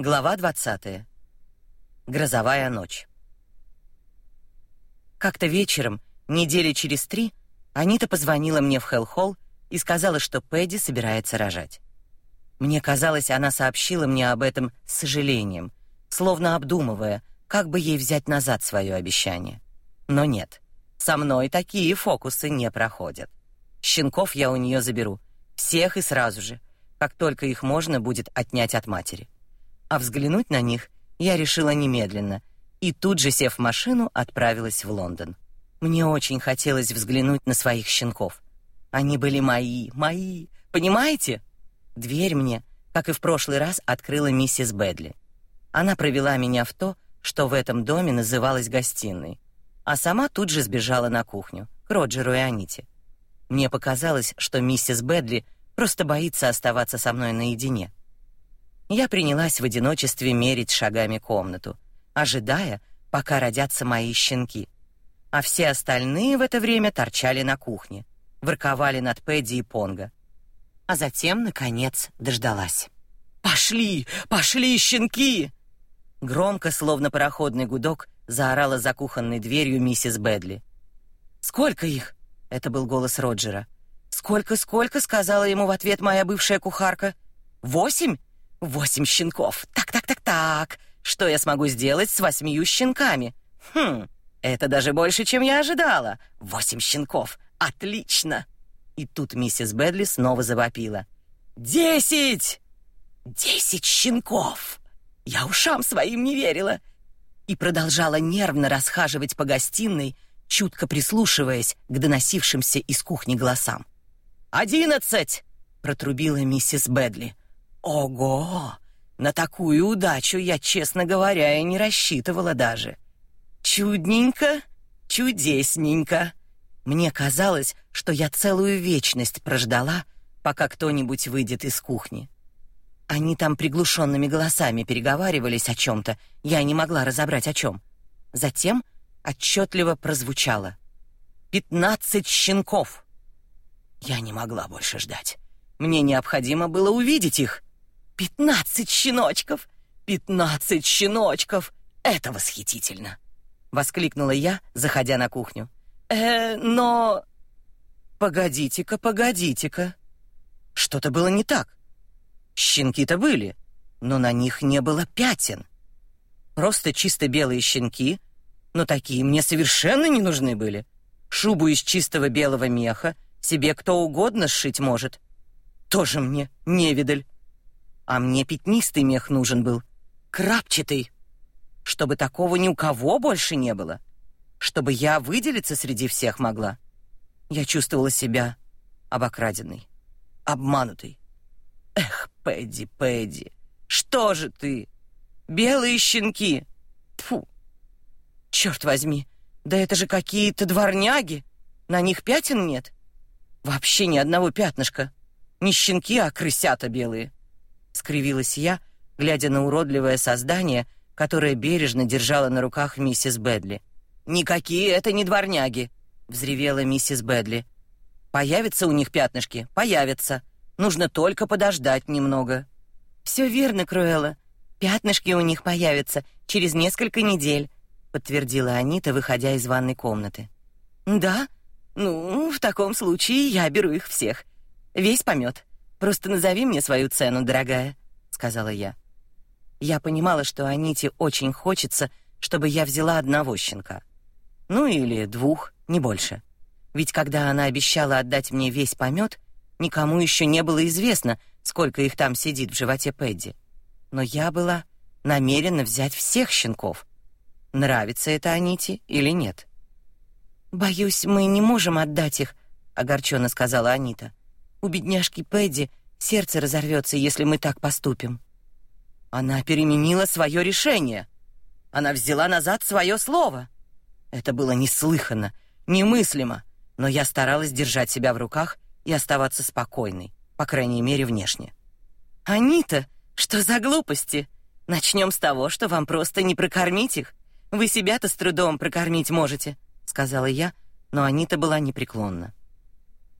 Глава 20. Грозовая ночь. Как-то вечером, недели через три, Анита позвонила мне в Хелл-Холл и сказала, что Пэдди собирается рожать. Мне казалось, она сообщила мне об этом с сожалением, словно обдумывая, как бы ей взять назад свое обещание. Но нет, со мной такие фокусы не проходят. Щенков я у нее заберу, всех и сразу же, как только их можно будет отнять от матери а взглянуть на них я решила немедленно и тут же, сев в машину, отправилась в Лондон. Мне очень хотелось взглянуть на своих щенков. Они были мои, мои, понимаете? Дверь мне, как и в прошлый раз, открыла миссис Бэдли. Она провела меня в то, что в этом доме называлось гостиной, а сама тут же сбежала на кухню, к Роджеру и Аните. Мне показалось, что миссис Бэдли просто боится оставаться со мной наедине я принялась в одиночестве мерить шагами комнату, ожидая, пока родятся мои щенки. А все остальные в это время торчали на кухне, ворковали над Пэдди и Понго. А затем, наконец, дождалась. «Пошли! Пошли, щенки!» Громко, словно пароходный гудок, заорала за кухонной дверью миссис Бэдли. «Сколько их?» — это был голос Роджера. «Сколько-сколько?» — сказала ему в ответ моя бывшая кухарка. «Восемь? Восемь щенков. Так-так-так-так. Что я смогу сделать с восьмью щенками? Хм, это даже больше, чем я ожидала. Восемь щенков. Отлично. И тут миссис Бэдли снова завопила. «Десять! Десять щенков!» Я ушам своим не верила. И продолжала нервно расхаживать по гостиной, чутко прислушиваясь к доносившимся из кухни голосам. «Одиннадцать!» — протрубила миссис Бэдли. Ого! На такую удачу я, честно говоря, и не рассчитывала даже. Чудненько, чудесненько. Мне казалось, что я целую вечность прождала, пока кто-нибудь выйдет из кухни. Они там приглушенными голосами переговаривались о чем то я не могла разобрать о чем. Затем отчетливо прозвучало: «Пятнадцать щенков!» Я не могла больше ждать. Мне необходимо было увидеть их. «Пятнадцать щеночков! Пятнадцать щеночков! Это восхитительно!» — воскликнула я, заходя на кухню. «Э, но...» «Погодите-ка, погодите-ка!» Что-то было не так. Щенки-то были, но на них не было пятен. Просто чисто белые щенки, но такие мне совершенно не нужны были. Шубу из чистого белого меха себе кто угодно сшить может. Тоже мне невидаль а мне пятнистый мех нужен был, крапчатый, чтобы такого ни у кого больше не было, чтобы я выделиться среди всех могла. Я чувствовала себя обокраденной, обманутой. Эх, Пэдди, Пэдди, что же ты? Белые щенки. Фу. Черт возьми, да это же какие-то дворняги. На них пятен нет. Вообще ни одного пятнышка. Не щенки, а крысята белые скривилась я, глядя на уродливое создание, которое бережно держала на руках миссис Бэдли. Никакие это не дворняги, взревела миссис Бэдли. Появятся у них пятнышки, появятся. Нужно только подождать немного. Все верно, Круэлла. Пятнышки у них появятся через несколько недель, подтвердила Анита, выходя из ванной комнаты. Да? Ну, в таком случае я беру их всех. Весь помет. Просто назови мне свою цену, дорогая, сказала я. Я понимала, что Аните очень хочется, чтобы я взяла одного щенка. Ну или двух, не больше. Ведь когда она обещала отдать мне весь помет, никому еще не было известно, сколько их там сидит в животе Пэдди. Но я была намерена взять всех щенков. Нравится это Аните или нет? Боюсь, мы не можем отдать их, огорченно сказала Анита. У бедняжки Пэдди сердце разорвется, если мы так поступим. Она переменила свое решение. Она взяла назад свое слово. Это было неслыханно, немыслимо, но я старалась держать себя в руках и оставаться спокойной, по крайней мере, внешне. Анита, что за глупости? Начнем с того, что вам просто не прокормить их. Вы себя-то с трудом прокормить можете, сказала я, но Анита была непреклонна.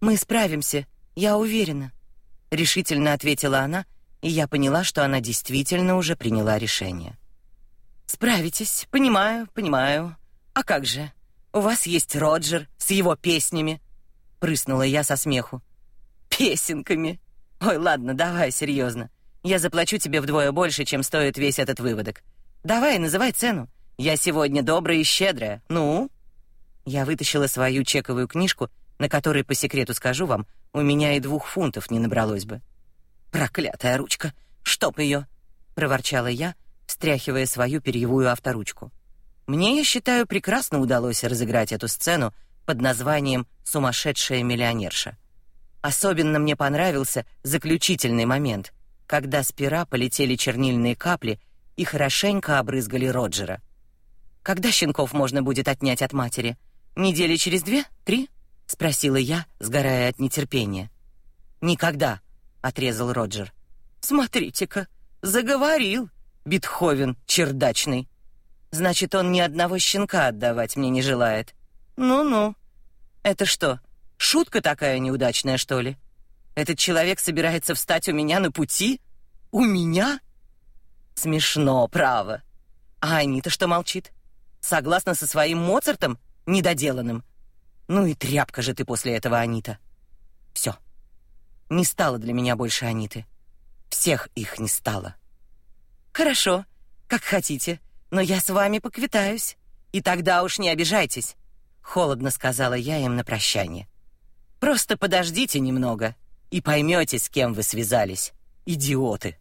Мы справимся, я уверена, решительно ответила она и я поняла, что она действительно уже приняла решение. Справитесь, понимаю, понимаю. А как же? У вас есть Роджер с его песнями, прыснула я со смеху. Песенками. Ой, ладно, давай серьезно. Я заплачу тебе вдвое больше, чем стоит весь этот выводок. Давай, называй цену. Я сегодня добрая и щедрая. Ну? Я вытащила свою чековую книжку, на которой по секрету скажу вам, у меня и двух фунтов не набралось бы. Проклятая ручка, чтоб ее, проворчала я, встряхивая свою перьевую авторучку. Мне, я считаю, прекрасно удалось разыграть эту сцену под названием Сумасшедшая миллионерша. Особенно мне понравился заключительный момент, когда с пера полетели чернильные капли и хорошенько обрызгали Роджера. Когда щенков можно будет отнять от матери? Недели через две, три? Спросила я, сгорая от нетерпения. Никогда, отрезал Роджер. Смотрите-ка, заговорил Бетховен чердачный. Значит, он ни одного щенка отдавать мне не желает. Ну-ну. Это что, шутка такая неудачная, что ли? Этот человек собирается встать у меня на пути? У меня? Смешно, право. А Анита что молчит? Согласна со своим Моцартом недоделанным? Ну и тряпка же ты после этого, Анита. Все. Не стало для меня больше Аниты. Всех их не стало. Хорошо, как хотите, но я с вами поквитаюсь. И тогда уж не обижайтесь, холодно сказала я им на прощание. Просто подождите немного и поймете, с кем вы связались. Идиоты.